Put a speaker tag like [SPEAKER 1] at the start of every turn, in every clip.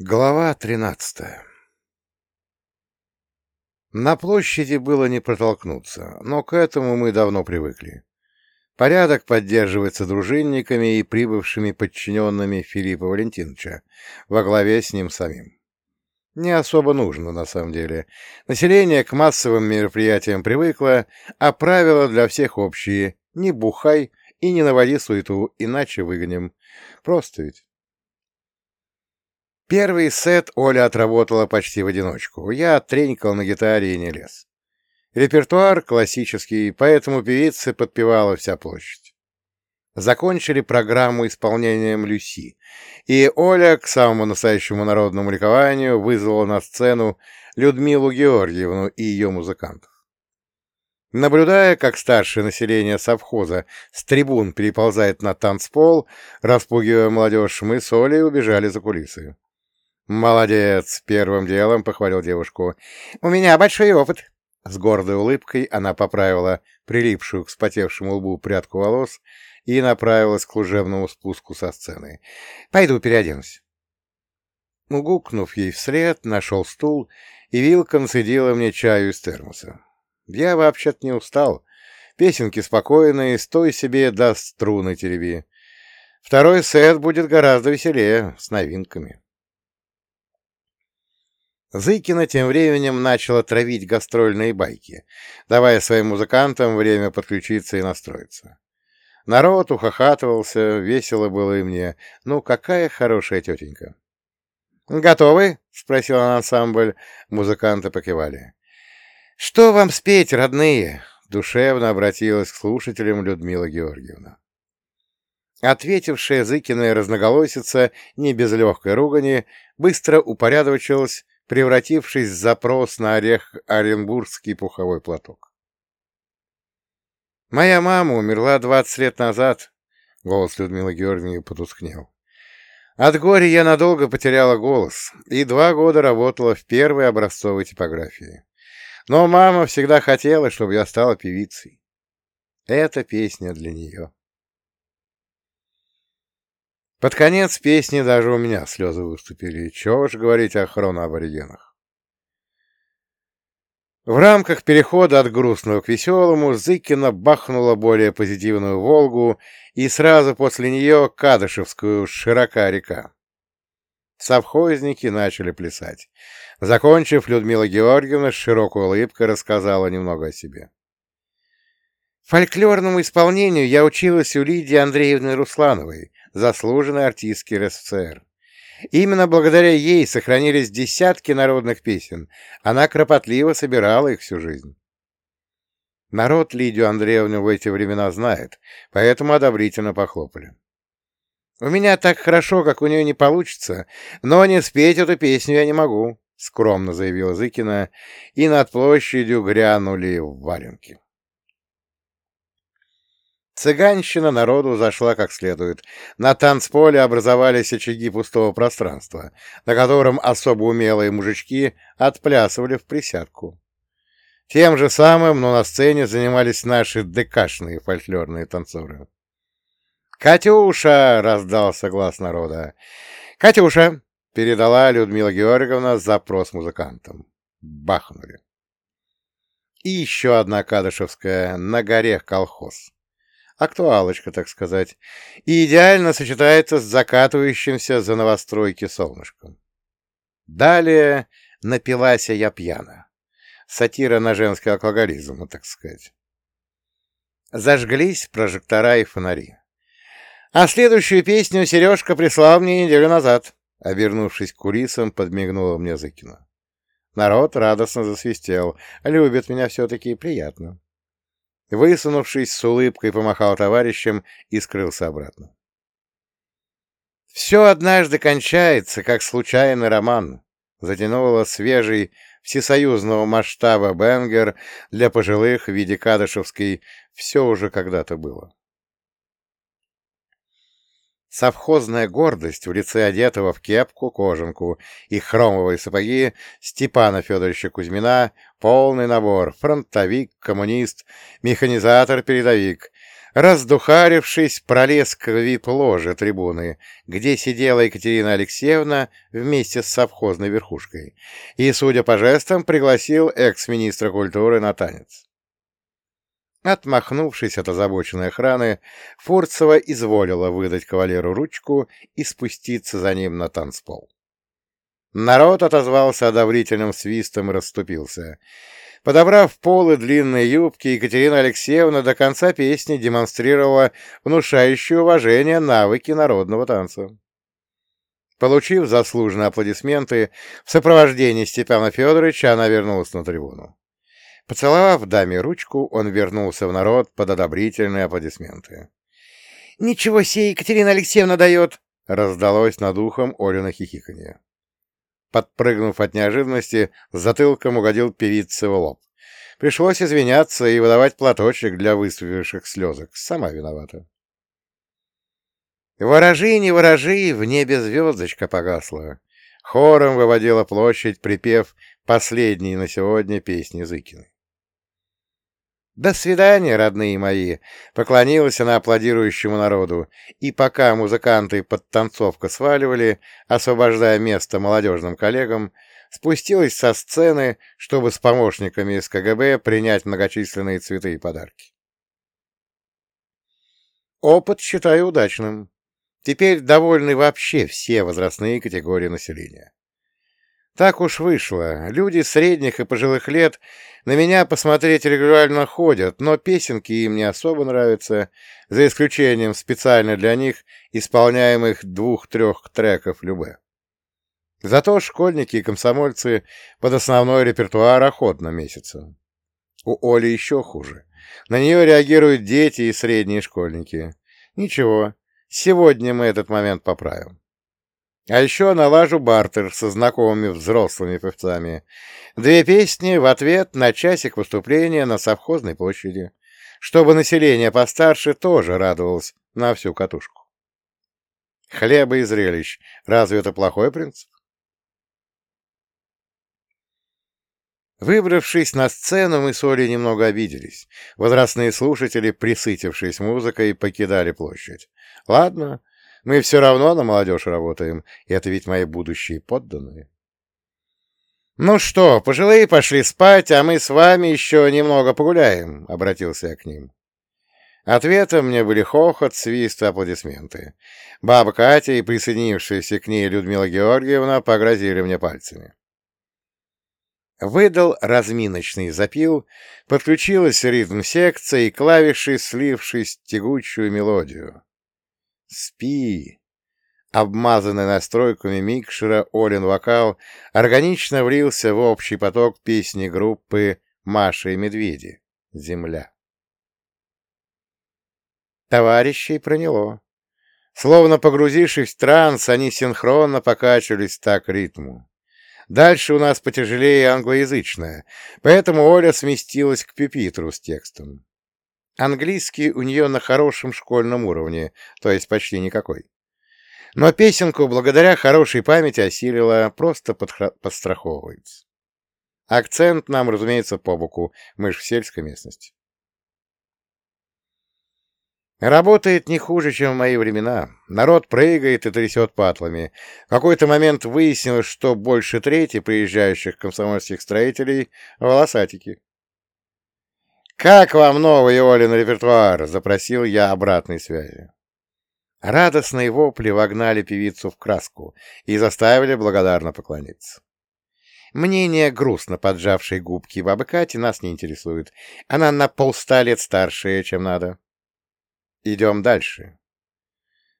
[SPEAKER 1] Глава тринадцатая На площади было не протолкнуться, но к этому мы давно привыкли. Порядок поддерживается дружинниками и прибывшими подчиненными Филиппа Валентиновича во главе с ним самим. Не особо нужно, на самом деле. Население к массовым мероприятиям привыкло, а правила для всех общие — не бухай и не наводи суету, иначе выгоним. Просто ведь. Первый сет Оля отработала почти в одиночку. Я тренькал на гитаре и не лез. Репертуар классический, поэтому певицы подпевала вся площадь. Закончили программу исполнением «Люси», и Оля к самому настоящему народному ликованию вызвала на сцену Людмилу Георгиевну и ее музыкантов. Наблюдая, как старшее население совхоза с трибун переползает на танцпол, распугивая молодежь, мы с Олей убежали за кулисы. «Молодец!» — первым делом похвалил девушку. «У меня большой опыт!» С гордой улыбкой она поправила прилипшую к спотевшему лбу прядку волос и направилась к служебному спуску со сцены. «Пойду переоденусь». Угукнув ей вслед, нашел стул, и вилка насадила мне чаю из термоса. Я вообще-то не устал. Песенки спокойные, стой себе, да струны тереби. Второй сет будет гораздо веселее, с новинками. Зыкина тем временем начала травить гастрольные байки, давая своим музыкантам время подключиться и настроиться. Народ ухахатывался, весело было и мне. Ну, какая хорошая тетенька. «Готовы?» — спросил ансамбль. Музыканты покивали. «Что вам спеть, родные?» — душевно обратилась к слушателям Людмила Георгиевна. Ответившая Зыкиная разноголосица, не без легкой ругани, быстро упорядочилась, превратившись в запрос на орех оренбургский пуховой платок. «Моя мама умерла двадцать лет назад», — голос Людмилы Георгиевны потускнел. «От горя я надолго потеряла голос и два года работала в первой образцовой типографии. Но мама всегда хотела, чтобы я стала певицей. Эта песня для нее». Под конец песни даже у меня слезы выступили. Чего ж говорить о хроноаборигенах. В рамках перехода от грустного к веселому Зыкина бахнула более позитивную «Волгу» и сразу после нее Кадышевскую «Широка река». Совхозники начали плясать. Закончив, Людмила Георгиевна с широкой улыбкой рассказала немного о себе. Фольклорному исполнению я училась у Лидии Андреевны Руслановой, заслуженной артистки РСФСР. Именно благодаря ей сохранились десятки народных песен. Она кропотливо собирала их всю жизнь. Народ Лидию Андреевну в эти времена знает, поэтому одобрительно похлопали. «У меня так хорошо, как у нее не получится, но не спеть эту песню я не могу», — скромно заявила Зыкина, и над площадью грянули валенки. Цыганщина народу зашла как следует. На танцполе образовались очаги пустого пространства, на котором особо умелые мужички отплясывали в присядку. Тем же самым, но на сцене занимались наши декашные фольклорные танцоры. «Катюша!» — раздался глаз народа. «Катюша!» — передала Людмила Георгиевна запрос музыкантам. Бахнули. И еще одна кадышевская «На горе колхоз» актуалочка, так сказать, и идеально сочетается с закатывающимся за новостройки солнышком. Далее «Напилась я пьяна». Сатира на женский алкоголизм, так сказать. Зажглись прожектора и фонари. А следующую песню Сережка прислал мне неделю назад. Обернувшись к кулисам, подмигнула мне Зыкина. Народ радостно засвистел. Любит меня все-таки приятно. Высунувшись, с улыбкой помахал товарищем и скрылся обратно. «Все однажды кончается, как случайный роман», — затянула свежий всесоюзного масштаба Бенгер для пожилых в виде Кадышевской «Все уже когда-то было». Совхозная гордость в лице одетого в кепку, кожанку и хромовые сапоги Степана Федоровича Кузьмина полный набор, фронтовик, коммунист, механизатор-передовик, раздухарившись, пролез к вип-ложе трибуны, где сидела Екатерина Алексеевна вместе с совхозной верхушкой, и, судя по жестам, пригласил экс-министра культуры на танец. Отмахнувшись от озабоченной охраны, Фурцева изволила выдать кавалеру ручку и спуститься за ним на танцпол. Народ отозвался одобрительным свистом и расступился. Подобрав полы длинной юбки, Екатерина Алексеевна до конца песни демонстрировала внушающее уважение навыки народного танца. Получив заслуженные аплодисменты, в сопровождении Степана Федоровича она вернулась на трибуну. Поцеловав даме ручку, он вернулся в народ под одобрительные аплодисменты. — Ничего себе Екатерина Алексеевна дает! — раздалось над ухом Олина хихиканье. Подпрыгнув от неожиданности, затылком угодил певице в лоб. Пришлось извиняться и выдавать платочек для выступивших слезок. Сама виновата. «Ворожи, не ворожи, в небе звездочка погасла». Хором выводила площадь, припев последней на сегодня песни Зыкиной. «До свидания, родные мои!» — поклонилась она аплодирующему народу, и пока музыканты под танцовка сваливали, освобождая место молодежным коллегам, спустилась со сцены, чтобы с помощниками из КГБ принять многочисленные цветы и подарки. Опыт считаю удачным. Теперь довольны вообще все возрастные категории населения. Так уж вышло. Люди средних и пожилых лет на меня посмотреть регулярно ходят, но песенки им не особо нравятся, за исключением специально для них исполняемых двух-трех треков любе. Зато школьники и комсомольцы под основной репертуар охотно месяца. У Оли еще хуже. На нее реагируют дети и средние школьники. Ничего, сегодня мы этот момент поправим. А еще налажу бартер со знакомыми взрослыми певцами. Две песни в ответ на часик выступления на совхозной площади, чтобы население постарше тоже радовалось на всю катушку. Хлеба и зрелищ. Разве это плохой принцип? Выбравшись на сцену, мы с Олей немного обиделись. Возрастные слушатели, присытившись музыкой, покидали площадь. Ладно, мы все равно на молодежь работаем, и это ведь мои будущие подданные. «Ну что, пожилые пошли спать, а мы с вами еще немного погуляем», — обратился я к ним. Ответом мне были хохот, свист и аплодисменты. Баба Катя и присоединившаяся к ней Людмила Георгиевна погрозили мне пальцами. Выдал разминочный запил, подключилась ритм-секция и клавиши, слившись в тягучую мелодию. «Спи!» Обмазанный настройками микшера Олин вокал органично влился в общий поток песни группы «Маша и медведи» «Земля». Товарищей проняло. Словно погрузившись в транс, они синхронно покачивались так ритму. Дальше у нас потяжелее англоязычное, поэтому Оля сместилась к пюпитру с текстом. Английский у нее на хорошем школьном уровне, то есть почти никакой. Но песенку благодаря хорошей памяти осилила, просто подстраховывается. Акцент нам, разумеется, по боку, мы ж в сельской местности. Работает не хуже, чем в мои времена. Народ прыгает и трясет патлами. В какой-то момент выяснилось, что больше трети приезжающих комсомольских строителей — волосатики. «Как вам новый Олин репертуар?» — запросил я обратной связи. Радостные вопли вогнали певицу в краску и заставили благодарно поклониться. Мнение грустно поджавшей губки бабы Кати нас не интересует. Она на полста лет старше, чем надо. Идем дальше.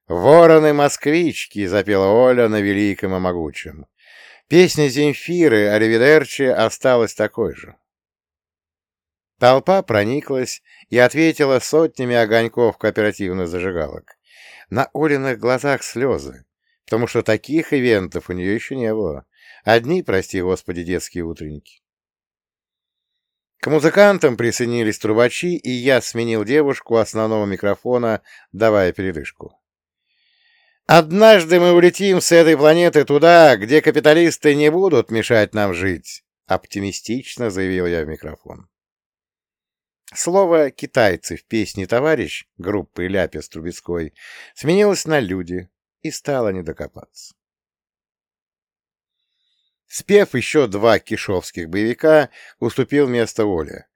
[SPEAKER 1] «Вороны-москвички!» — запела Оля на великом и могучем. Песня Земфиры «Аривидерчи» осталась такой же. Толпа прониклась и ответила сотнями огоньков кооперативных зажигалок. На Олиных глазах слезы, потому что таких ивентов у нее еще не было. Одни, прости господи, детские утренники. К музыкантам присоединились трубачи, и я сменил девушку основного микрофона, давая передышку. «Однажды мы улетим с этой планеты туда, где капиталисты не будут мешать нам жить», — оптимистично заявил я в микрофон. Слово «китайцы» в песне «Товарищ» группы Ляпис Трубецкой сменилось на «люди» и стало не докопаться. Спев еще два кишовских боевика, уступил место Оле.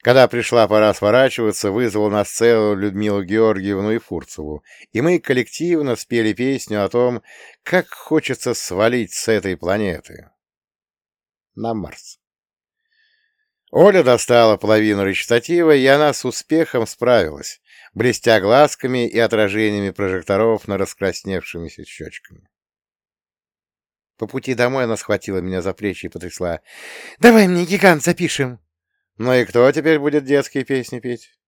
[SPEAKER 1] Когда пришла пора сворачиваться, вызвал на сцену Людмилу Георгиевну и Фурцеву, и мы коллективно спели песню о том, как хочется свалить с этой планеты. На Марс. Оля достала половину речитатива, и она с успехом справилась, блестя глазками и отражениями прожекторов на раскрасневшимися щечками. По пути домой она схватила меня за плечи и потрясла. «Давай мне, гигант, запишем!» «Ну и кто теперь будет детские песни петь?»